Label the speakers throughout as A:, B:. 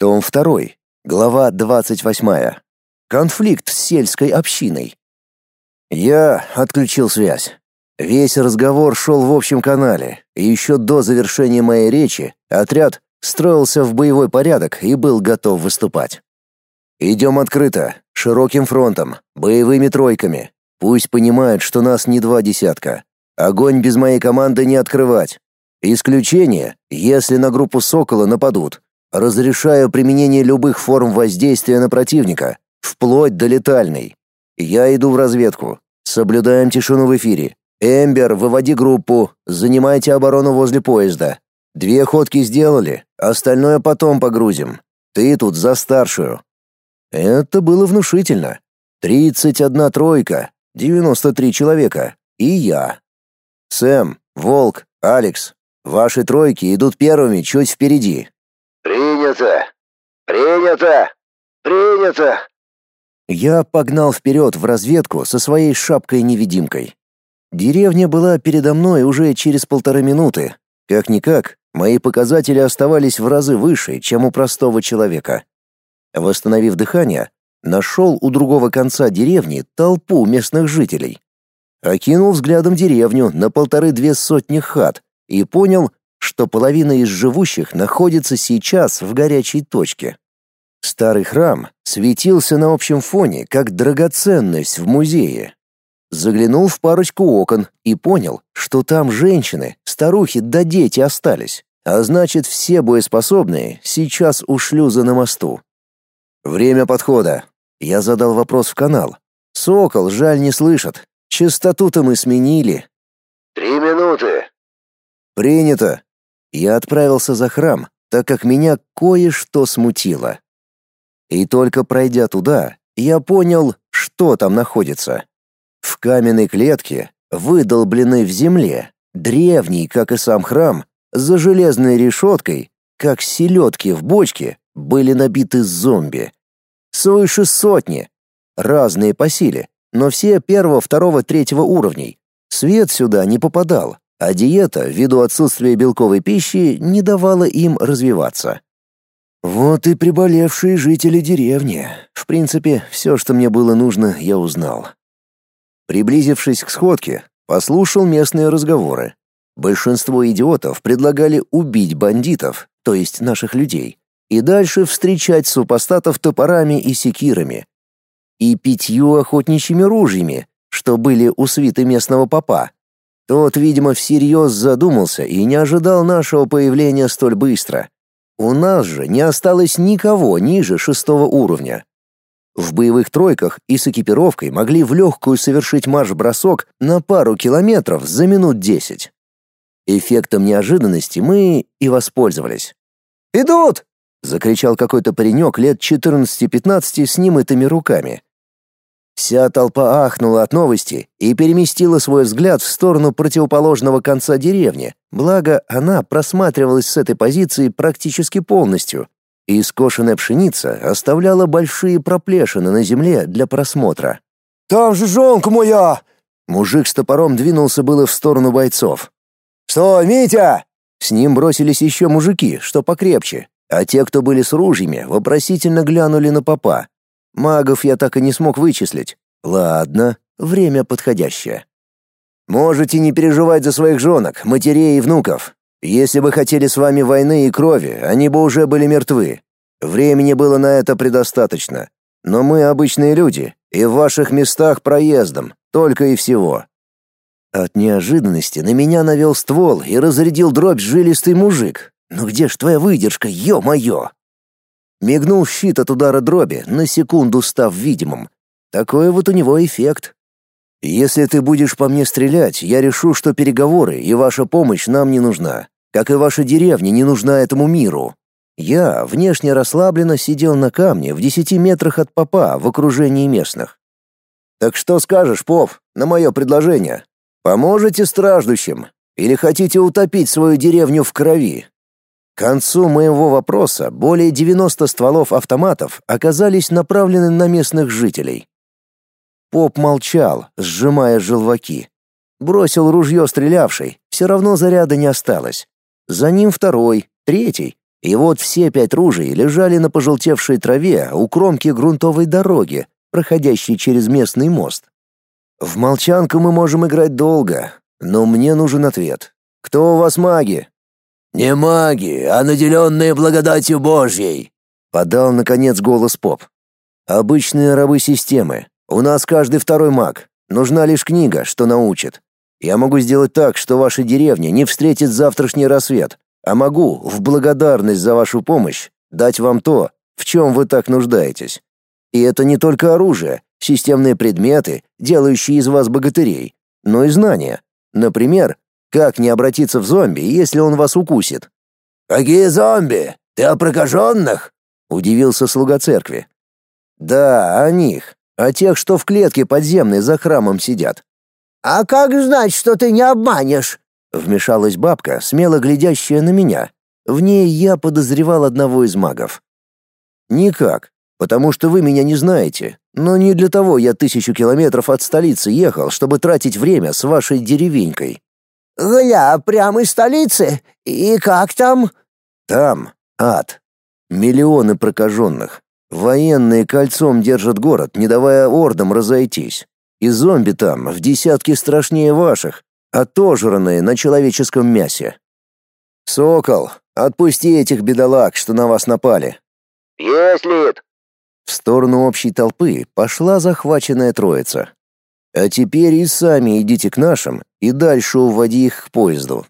A: Том 2. Глава 28. Конфликт с сельской общиной. Я отключил связь. Весь разговор шел в общем канале, и еще до завершения моей речи отряд строился в боевой порядок и был готов выступать. Идем открыто, широким фронтом, боевыми тройками. Пусть понимают, что нас не два десятка. Огонь без моей команды не открывать. Исключение, если на группу Сокола нападут. Разрешаю применение любых форм воздействия на противника, вплоть до летальной. Я иду в разведку. Соблюдаем тишину в эфире. Эмбер, выводи группу, занимайте оборону возле поезда. Две ходки сделали, остальное потом погрузим. Ты тут за старшую. Это было внушительно. Тридцать одна тройка, девяносто три человека и я. Сэм, Волк, Алекс, ваши тройки идут первыми чуть впереди.
B: Принято. Принято. Принято.
A: Я погнал вперед в разведку со своей шапкой-невидимкой. Деревня была передо мной уже через полторы минуты. Как-никак, мои показатели оставались в разы выше, чем у простого человека. Восстановив дыхание, нашел у другого конца деревни толпу местных жителей. Окинул взглядом деревню на полторы-две сотни хат и понял, что половина из живущих находится сейчас в горячей точке. Старый храм светился на общем фоне, как драгоценность в музее. Заглянул в парочку окон и понял, что там женщины, старухи да дети остались, а значит, все боеспособные сейчас у шлюза на мосту. Время подхода. Я задал вопрос в канал. Сокол, жаль, не слышит. Частоту-то мы сменили.
B: Три минуты.
A: Принято. Я отправился за храм, так как меня кое-что смутило. И только пройдя туда, я понял, что там находится. В каменной клетке, выдолбленной в земле, древний, как и сам храм, за железной решеткой, как селедки в бочке, были набиты зомби. Свыше сотни. Разные по силе, но все первого, второго, третьего уровней. Свет сюда не попадал, а диета, ввиду отсутствия белковой пищи, не давала им развиваться. Вот и приболевшие жители деревни. В принципе, все, что мне было нужно, я узнал. Приблизившись к сходке, послушал местные разговоры. Большинство идиотов предлагали убить бандитов, то есть наших людей, и дальше встречать супостатов топорами и секирами. И пятью охотничьими ружьями, что были у свиты местного попа. Тот, видимо, всерьез задумался и не ожидал нашего появления столь быстро. У нас же не осталось никого ниже шестого уровня. В боевых тройках и с экипировкой могли в легкую совершить марш-бросок на пару километров за минут десять. Эффектом неожиданности мы и воспользовались. «Идут!» — закричал какой-то паренек лет 14-15 с немытыми руками. Вся толпа ахнула от новости и переместила свой взгляд в сторону противоположного конца деревни, благо она просматривалась с этой позиции практически полностью, и скошенная пшеница оставляла большие проплешины на земле для просмотра.
C: «Там же жонка моя!»
A: Мужик с топором двинулся было в сторону бойцов.
C: «Что, Митя?»
A: С ним бросились еще мужики, что покрепче, а те, кто были с ружьями, вопросительно глянули на попа. Магов я так и не смог вычислить. Ладно, время подходящее. Можете не переживать за своих женок, матерей и внуков. Если бы хотели с вами войны и крови, они бы уже были мертвы. Времени было на это предостаточно. Но мы обычные люди, и в ваших местах проездом, только и всего. От неожиданности на меня навел ствол и разрядил дробь жилистый мужик. Ну где ж твоя выдержка, ё-моё? Мигнул щит от удара дроби, на секунду став видимым. Такой вот у него эффект. Если ты будешь по мне стрелять, я решу, что переговоры и ваша помощь нам не нужна, как и ваша деревня не нужна этому миру. Я внешне расслабленно сидел на камне в десяти метрах от попа в окружении местных. Так что скажешь, поп, на мое предложение? Поможете страждущим или хотите утопить свою деревню в крови? К концу моего вопроса более 90 стволов автоматов оказались направлены на местных жителей. Поп молчал, сжимая желваки. Бросил ружье стрелявший, все равно заряда не осталось. За ним второй, третий, И вот все пять ружей лежали на пожелтевшей траве у кромки грунтовой дороги, проходящей через местный мост. В молчанку мы можем играть долго, но мне нужен ответ. Кто у вас маги?
C: Не маги, а наделенные благодатью Божьей,
A: подал наконец голос Поп. Обычные рабы системы. У нас каждый второй маг. Нужна лишь книга, что научит. Я могу сделать так, что ваша деревня не встретит завтрашний рассвет, а могу, в благодарность за вашу помощь, дать вам то, в чем вы так нуждаетесь. И это не только оружие, системные предметы, делающие из вас богатырей, но и знания. Например, как не обратиться в зомби, если он вас укусит?
C: «Какие зомби? Ты о прокаженных?»
A: — удивился слуга церкви. «Да, о них, о тех, что в клетке подземной за храмом сидят».
D: «А как знать, что ты не обманешь?»
A: Вмешалась бабка, смело глядящая на меня. В ней я подозревал одного из магов. «Никак, потому что вы меня не знаете. Но не для того я тысячу километров от столицы ехал, чтобы тратить время с вашей деревенькой».
D: «Гля, прямо из столицы? И как там?»
A: «Там ад. Миллионы прокаженных. Военные кольцом держат город, не давая ордам разойтись. И зомби там в десятки страшнее ваших, отожранные на человеческом мясе. Сокол, отпусти этих бедолаг, что на вас напали.
B: Есть лид.
A: В сторону общей толпы пошла захваченная троица. А теперь и сами идите к нашим и дальше уводи их к поезду.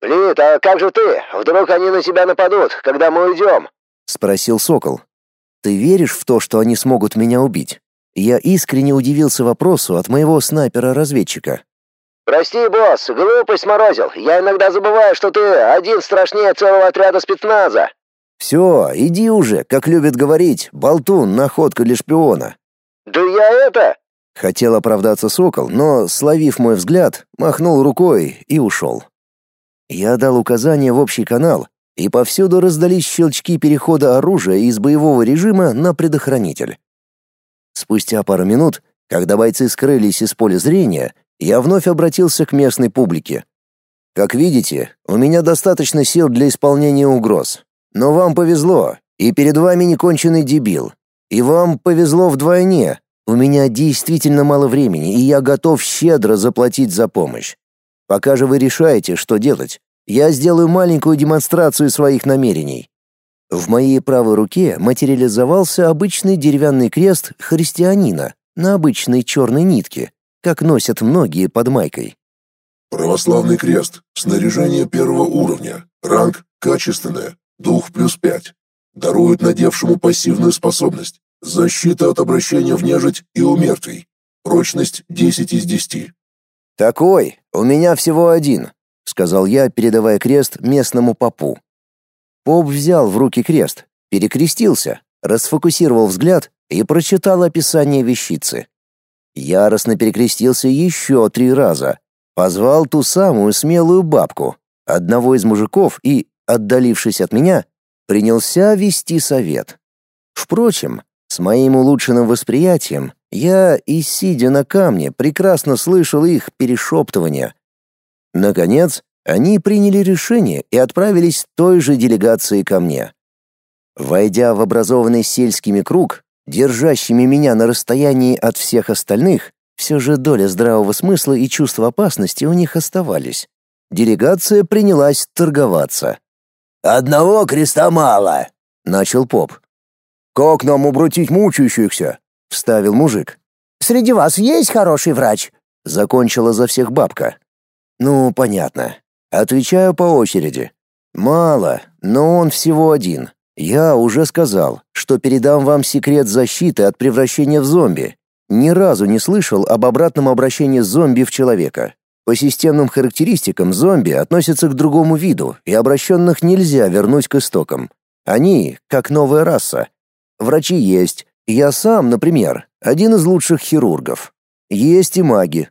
B: Лид, а как же ты? Вдруг они на тебя нападут, когда мы уйдем?
A: спросил Сокол. Ты веришь в то, что они смогут меня убить? Я искренне удивился вопросу от моего снайпера-разведчика.
B: «Прости, босс, глупость морозил. Я иногда забываю, что ты один страшнее целого отряда спецназа».
A: «Все, иди уже, как любят говорить, болтун, находка для шпиона».
B: «Да я это...»
A: Хотел оправдаться сокол, но, словив мой взгляд, махнул рукой и ушел. Я дал указание в общий канал, и повсюду раздались щелчки перехода оружия из боевого режима на предохранитель. Спустя пару минут, когда бойцы скрылись из поля зрения, я вновь обратился к местной публике. Как видите, у меня достаточно сил для исполнения угроз. Но вам повезло, и перед вами неконченный дебил. И вам повезло вдвойне. У меня действительно мало времени, и я готов щедро заплатить за помощь. Пока же вы решаете, что делать, я сделаю маленькую демонстрацию своих намерений. В моей правой руке материализовался обычный деревянный крест христианина на обычной черной нитке, как носят многие под майкой.
E: Православный крест. Снаряжение первого уровня. Ранг качественное. Дух плюс пять. Дарует надевшему пассивную способность. Защита от обращения в нежить и у мертвей. Прочность 10 из 10.
A: «Такой, у меня всего один», — сказал я, передавая крест местному попу. Поп взял в руки крест, перекрестился, расфокусировал взгляд и прочитал описание вещицы. Яростно перекрестился еще три раза, позвал ту самую смелую бабку, одного из мужиков и, отдалившись от меня, принялся вести совет. Впрочем, с моим улучшенным восприятием я и сидя на камне прекрасно слышал их перешептывания. Наконец, они приняли решение и отправились той же делегацией ко мне. Войдя в образованный сельскими круг, держащими меня на расстоянии от всех остальных, все же доля здравого смысла и чувства опасности у них оставались. Делегация принялась торговаться.
C: «Одного креста мало», —
A: начал поп. «Как нам обратить мучающихся?» — вставил мужик.
D: «Среди вас есть хороший врач?»
A: — закончила за всех бабка. «Ну, понятно. Отвечаю по очереди. Мало, но он всего один. Я уже сказал, что передам вам секрет защиты от превращения в зомби. Ни разу не слышал об обратном обращении зомби в человека. По системным характеристикам зомби относятся к другому виду, и обращенных нельзя вернуть к истокам. Они как новая раса. Врачи есть. Я сам, например, один из лучших хирургов. Есть и маги,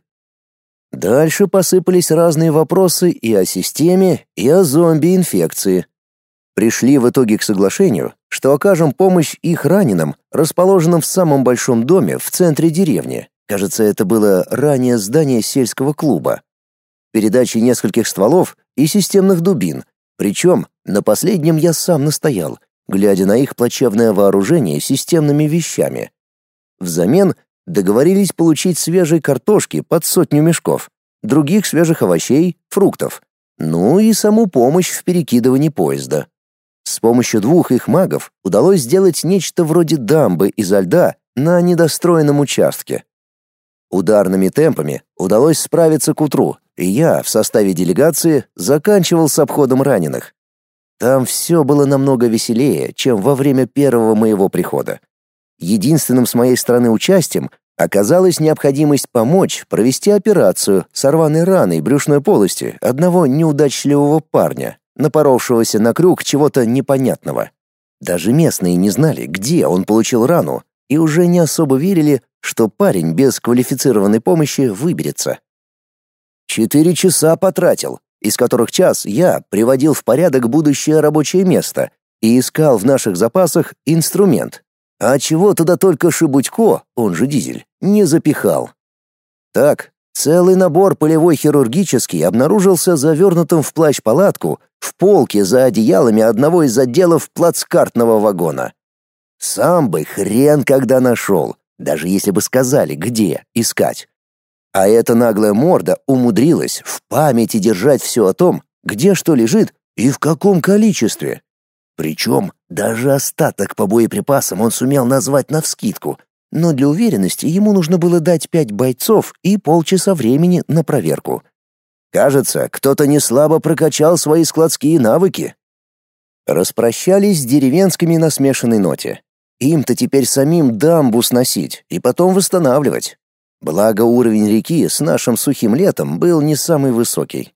A: Дальше посыпались разные вопросы и о системе, и о зомби-инфекции. Пришли в итоге к соглашению, что окажем помощь их раненым, расположенным в самом большом доме в центре деревни. Кажется, это было ранее здание сельского клуба. Передачи нескольких стволов и системных дубин, Причем на последнем я сам настоял, глядя на их плачевное вооружение системными вещами. Взамен договорились получить свежей картошки под сотню мешков, других свежих овощей, фруктов, ну и саму помощь в перекидывании поезда. С помощью двух их магов удалось сделать нечто вроде дамбы изо льда на недостроенном участке. Ударными темпами удалось справиться к утру, и я в составе делегации заканчивал с обходом раненых. Там все было намного веселее, чем во время первого моего прихода. Единственным с моей стороны участием оказалась необходимость помочь провести операцию с рваной раной брюшной полости одного неудачливого парня, напоровшегося на крюк чего-то непонятного. Даже местные не знали, где он получил рану, и уже не особо верили, что парень без квалифицированной помощи выберется. Четыре часа потратил, из которых час я приводил в порядок будущее рабочее место и искал в наших запасах инструмент. А чего туда только Шибудько, он же Дизель, не запихал. Так, целый набор полевой хирургический обнаружился завернутым в плащ-палатку в полке за одеялами одного из отделов плацкартного вагона. Сам бы хрен когда нашел, даже если бы сказали, где искать. А эта наглая морда умудрилась в памяти держать все о том, где что лежит и в каком количестве. Причем даже остаток по боеприпасам он сумел назвать навскидку, но для уверенности ему нужно было дать пять бойцов и полчаса времени на проверку. Кажется, кто-то не слабо прокачал свои складские навыки. Распрощались с деревенскими на смешанной ноте. Им-то теперь самим дамбу сносить и потом восстанавливать. Благо уровень реки с нашим сухим летом был не самый высокий.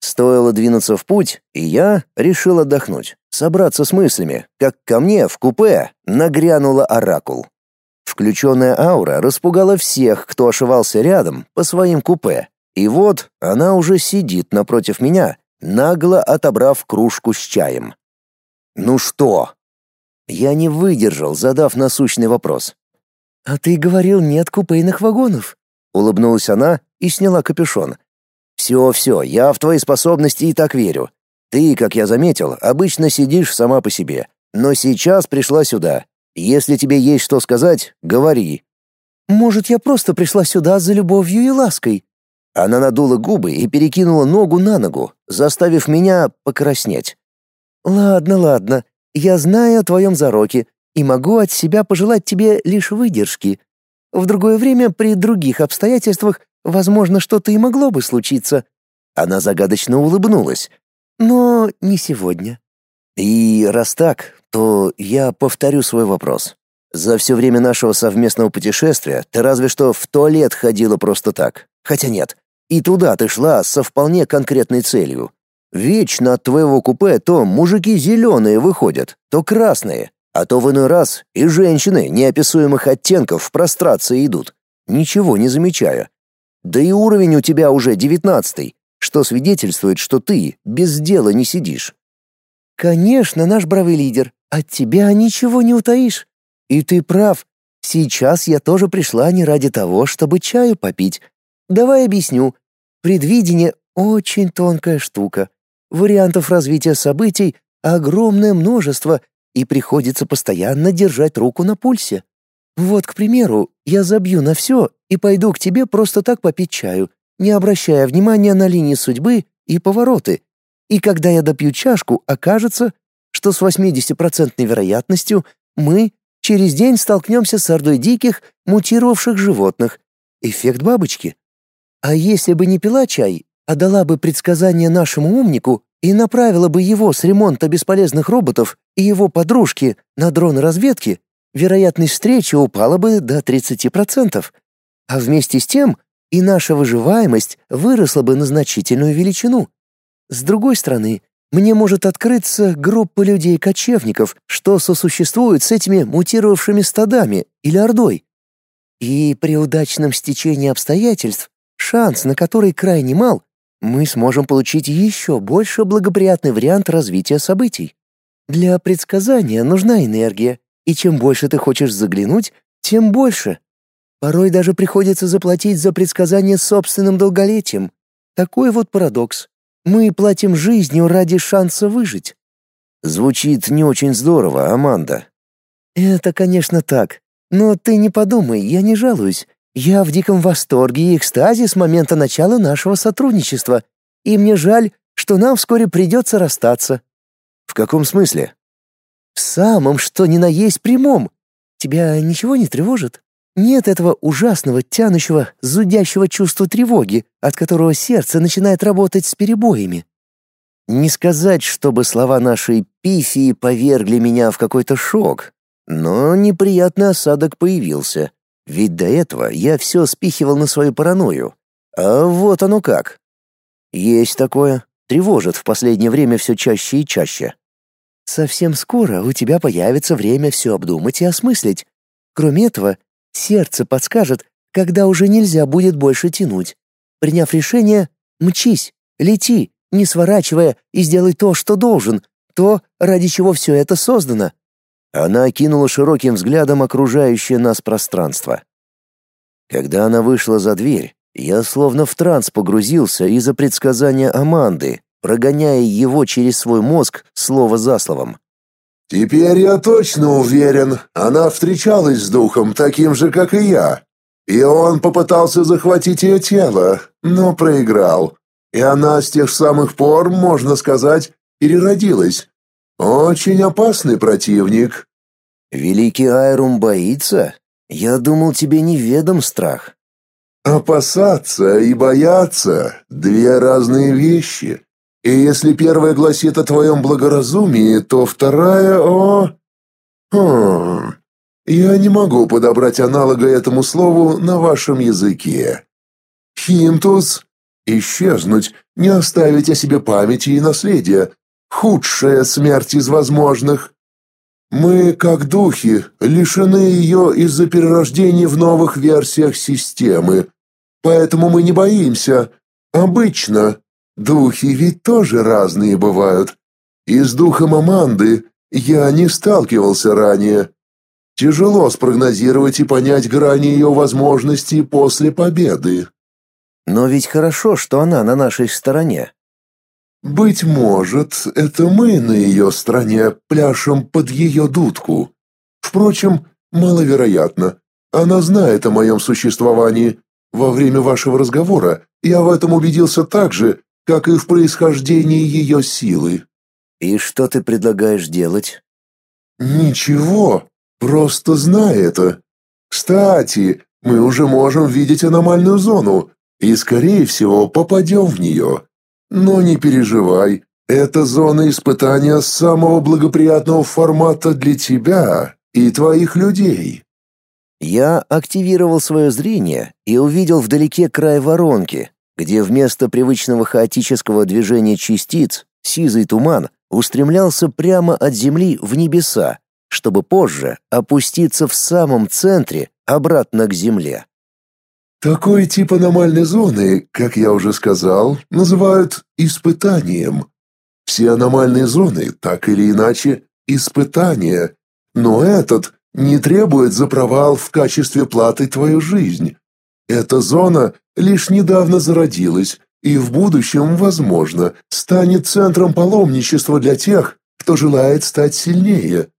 A: Стоило двинуться в путь, и я решил отдохнуть, собраться с мыслями, как ко мне в купе нагрянула оракул. Включенная аура распугала всех, кто ошивался рядом по своим купе. И вот она уже сидит напротив меня, нагло отобрав кружку с чаем. «Ну что?» Я не выдержал, задав насущный вопрос.
D: «А ты говорил, нет купейных вагонов?»
A: Улыбнулась она и сняла капюшон. «Все-все, я в твои способности и так верю. Ты, как я заметил, обычно сидишь сама по себе, но сейчас пришла сюда. Если тебе есть что сказать, говори».
D: «Может, я просто пришла сюда за любовью и лаской?»
A: Она надула губы и перекинула ногу на ногу, заставив меня покраснеть.
D: «Ладно, ладно, я знаю о твоем зароке и могу от себя пожелать тебе лишь выдержки. В другое время, при других обстоятельствах, возможно, что-то и могло бы случиться».
A: Она загадочно улыбнулась.
D: «Но не сегодня».
A: «И раз так, то я повторю свой вопрос. За все время нашего совместного путешествия ты разве что в туалет ходила просто так. Хотя нет, и туда ты шла со вполне конкретной целью. Вечно от твоего купе то мужики зеленые выходят, то красные, а то в иной раз и женщины неописуемых оттенков в прострации идут, ничего не замечая. Да и уровень у тебя уже девятнадцатый, что свидетельствует, что ты без дела не сидишь.
D: Конечно, наш бравый лидер, от тебя ничего не утаишь. И ты прав. Сейчас я тоже пришла не ради того, чтобы чаю попить. Давай объясню. Предвидение очень тонкая штука. Вариантов развития событий огромное множество, и приходится постоянно держать руку на пульсе. Вот, к примеру, я забью на все и пойду к тебе просто так попить чаю, не обращая внимания на линии судьбы и повороты. И когда я допью чашку, окажется, что с 80% вероятностью мы через день столкнемся с ордой диких, мутировавших животных. Эффект бабочки. А если бы не пила чай, а дала бы предсказание нашему умнику, и направила бы его с ремонта бесполезных роботов и его подружки на дрон разведки, вероятность встречи упала бы до 30%. А вместе с тем и наша выживаемость выросла бы на значительную величину. С другой стороны, мне может открыться группа людей-кочевников, что сосуществуют с этими мутировавшими стадами или ордой. И при удачном стечении обстоятельств, шанс на который крайне мал, мы сможем получить еще больше благоприятный вариант развития событий. Для предсказания нужна энергия, и чем больше ты хочешь заглянуть, тем больше. Порой даже приходится заплатить за предсказание собственным долголетием. Такой вот парадокс. Мы платим жизнью ради шанса выжить.
A: Звучит не очень здорово, Аманда.
D: Это, конечно, так. Но ты не подумай, я не жалуюсь. Я в диком восторге и экстазе с момента начала нашего сотрудничества. И мне жаль, что нам вскоре придется расстаться.
A: В каком смысле?
D: В самом, что ни на есть прямом. Тебя ничего не тревожит? Нет этого ужасного, тянущего, зудящего чувства тревоги, от которого сердце начинает работать с перебоями.
A: Не сказать, чтобы слова нашей пифии повергли меня в какой-то шок, но неприятный осадок появился. Ведь до этого я все спихивал на свою паранойю. А вот оно как. Есть такое. Тревожит в последнее время все чаще и чаще.
D: Совсем скоро у тебя появится время все обдумать и осмыслить. Кроме этого, Сердце подскажет, когда уже нельзя будет больше тянуть. Приняв решение, мчись, лети, не сворачивая, и сделай то, что должен, то, ради чего все это создано.
A: Она окинула широким взглядом окружающее нас пространство. Когда она вышла за дверь, я словно в транс погрузился из-за предсказания Аманды, прогоняя его через свой мозг слово за словом.
E: Теперь я точно уверен, она встречалась с духом таким же, как и я. И он попытался захватить ее тело, но проиграл. И она с тех самых пор, можно сказать, переродилась. Очень опасный противник.
A: Великий Айрум боится? Я думал, тебе неведом страх.
E: Опасаться и бояться — две разные вещи. И если первая гласит о твоем благоразумии, то вторая о... Хм... Я не могу подобрать аналога этому слову на вашем языке. Хинтус — исчезнуть, не оставить о себе памяти и наследия. Худшая смерть из возможных. Мы, как духи, лишены ее из-за перерождения в новых версиях системы. Поэтому мы не боимся. Обычно Духи ведь тоже разные бывают. И с духом Аманды я не сталкивался ранее. Тяжело спрогнозировать и понять грани ее возможностей после победы.
A: Но ведь хорошо, что она на нашей стороне.
E: Быть может, это мы на ее стороне пляшем под ее дудку. Впрочем, маловероятно. Она знает о моем существовании. Во время вашего разговора я в этом убедился так же, как и в происхождении ее силы.
A: И что ты предлагаешь делать?
E: Ничего, просто знай это. Кстати, мы уже можем видеть аномальную зону и, скорее всего, попадем в нее. Но не переживай, это зона испытания самого благоприятного формата для тебя и твоих людей.
A: Я активировал свое зрение и увидел вдалеке край воронки, где вместо привычного хаотического движения частиц сизый туман устремлялся прямо от Земли в небеса, чтобы позже опуститься в самом центре обратно к Земле.
E: Такой тип аномальной зоны, как я уже сказал, называют испытанием. Все аномальные зоны, так или иначе, испытания, но этот не требует за провал в качестве платы твою жизнь. Эта зона лишь недавно зародилась и в будущем, возможно, станет центром паломничества для тех, кто желает стать сильнее.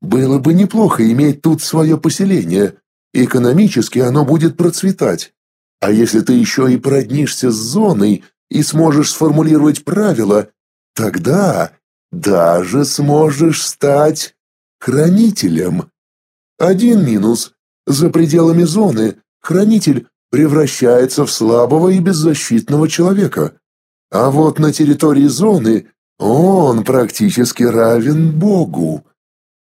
E: Было бы неплохо иметь тут свое поселение. Экономически оно будет процветать. А если ты еще и проднишься с зоной и сможешь сформулировать правила, тогда даже сможешь стать хранителем. Один минус. За пределами зоны хранитель превращается в слабого и беззащитного человека. А вот на территории зоны он практически равен Богу.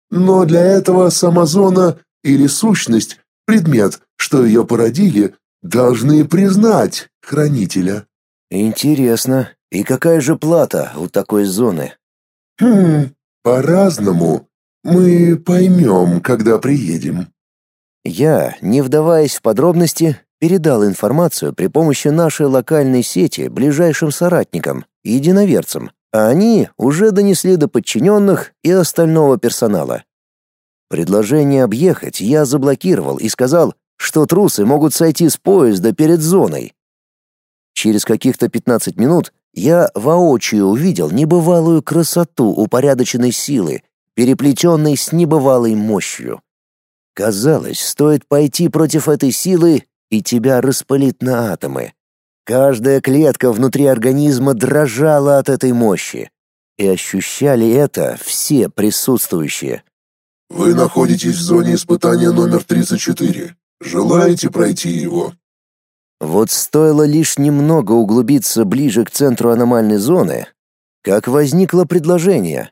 E: Но для этого сама зона или сущность, предмет, что ее породили, должны признать хранителя.
A: Интересно, и какая же плата у такой зоны?
E: Хм, по-разному. Мы поймем, когда приедем.
A: Я, не вдаваясь в подробности, передал информацию при помощи нашей локальной сети ближайшим соратникам, единоверцам, а они уже донесли до подчиненных и остального персонала. Предложение объехать я заблокировал и сказал, что трусы могут сойти с поезда перед зоной. Через каких-то 15 минут я воочию увидел небывалую красоту упорядоченной силы, переплетенной с небывалой мощью. Казалось, стоит пойти против этой силы, и тебя распылит на атомы. Каждая клетка внутри организма дрожала от этой мощи, и ощущали это все присутствующие.
E: Вы находитесь в зоне испытания номер 34. Желаете пройти его?
A: Вот стоило лишь немного углубиться ближе к центру аномальной зоны, как возникло предложение.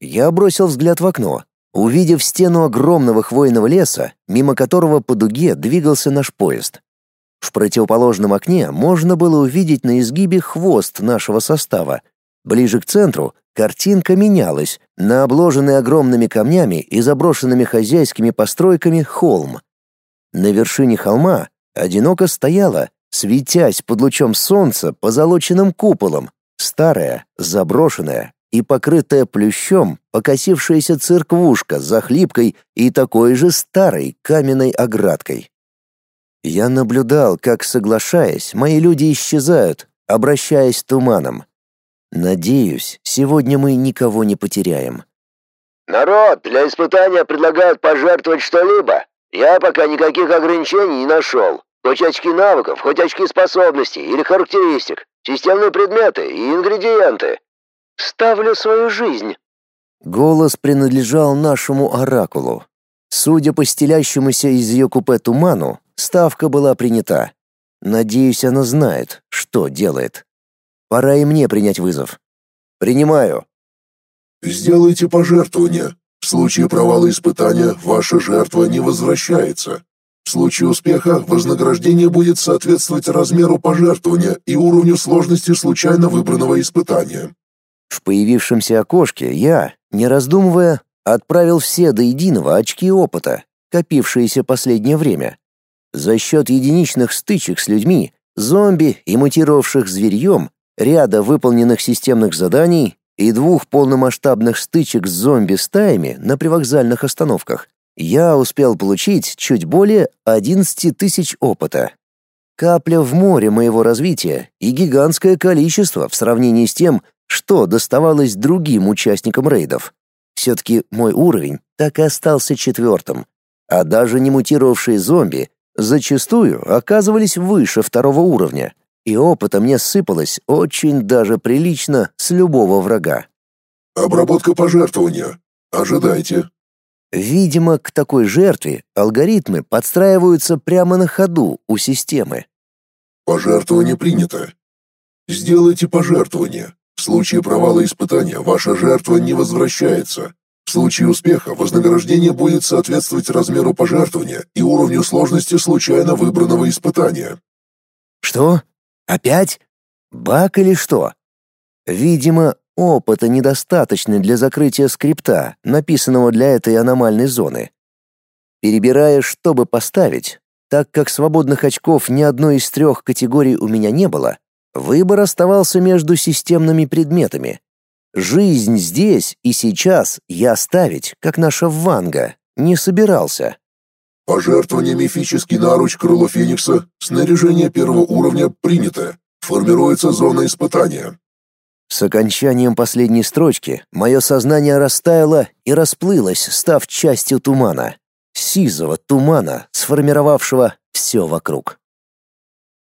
A: Я бросил взгляд в окно, увидев стену огромного хвойного леса, мимо которого по дуге двигался наш поезд. В противоположном окне можно было увидеть на изгибе хвост нашего состава. Ближе к центру картинка менялась на обложенный огромными камнями и заброшенными хозяйскими постройками холм. На вершине холма одиноко стояла, светясь под лучом солнца позолоченным куполом, старая, заброшенная и покрытая плющом покосившаяся церквушка за хлипкой и такой же старой каменной оградкой. Я наблюдал, как, соглашаясь, мои люди исчезают, обращаясь туманом. Надеюсь, сегодня мы никого не потеряем.
B: «Народ, для испытания предлагают пожертвовать что-либо. Я пока никаких ограничений не нашел. Хоть очки навыков, хоть очки способностей или характеристик, системные предметы и ингредиенты. Ставлю свою жизнь».
A: Голос принадлежал нашему оракулу. Судя по стелящемуся из ее купе туману, ставка была принята. Надеюсь, она знает, что делает. Пора и мне принять вызов. Принимаю.
E: Сделайте пожертвование. В случае провала испытания ваша жертва не возвращается. В случае успеха вознаграждение будет соответствовать размеру пожертвования и уровню сложности случайно выбранного испытания.
A: В появившемся окошке я, не раздумывая, отправил все до единого очки опыта, копившиеся последнее время. За счет единичных стычек с людьми, зомби и мутировавших зверьем, ряда выполненных системных заданий и двух полномасштабных стычек с зомби-стаями на привокзальных остановках, я успел получить чуть более 11 тысяч опыта. Капля в море моего развития и гигантское количество в сравнении с тем, что доставалось другим участникам рейдов. Все-таки мой уровень так и остался четвертым, а даже не мутировавшие зомби зачастую оказывались выше второго уровня, и опыта мне сыпалось очень даже прилично с любого врага.
E: Обработка пожертвования. Ожидайте.
A: Видимо, к такой жертве алгоритмы подстраиваются прямо на ходу у системы.
E: Пожертвование принято. Сделайте пожертвование. В случае провала испытания ваша жертва не возвращается. В случае успеха вознаграждение будет соответствовать размеру пожертвования и уровню сложности случайно выбранного испытания.
A: Что? Опять? Баг или что? Видимо, опыта недостаточно для закрытия скрипта, написанного для этой аномальной зоны. Перебирая, чтобы поставить, так как свободных очков ни одной из трех категорий у меня не было, выбор оставался между системными предметами. Жизнь здесь и сейчас я ставить, как наша Ванга, не собирался.
E: Пожертвование мифический наруч крыло Феникса, снаряжение первого уровня принято. Формируется зона испытания.
A: С окончанием последней строчки мое сознание растаяло и расплылось, став частью тумана. Сизого тумана, сформировавшего все вокруг.